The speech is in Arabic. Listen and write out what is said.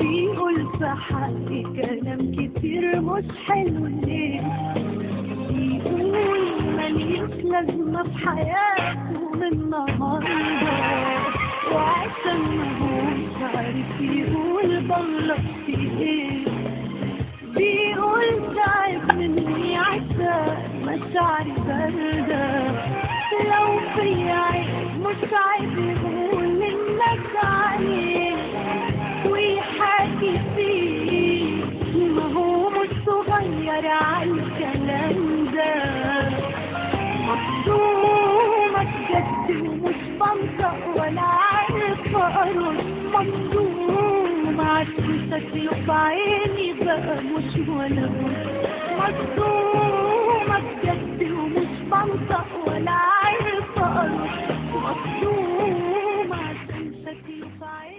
بيقول في حقي كلام كتير مش حلو ليه بيقول ماليش لازمة في حياته من النهاردة وعشان هو مش عارف يقول بغلط في إيه. بيقول تعب مني عشان مشاعري باردة لو في عيب مش عيب بس ومش بنطق ولا عارف اقرا مصدوم. عكس شكله في عيني بقى مش ولا مصدوم. بجد ومش بنطق ولا عارف اقرا مصدوم. عشان شكله في عيني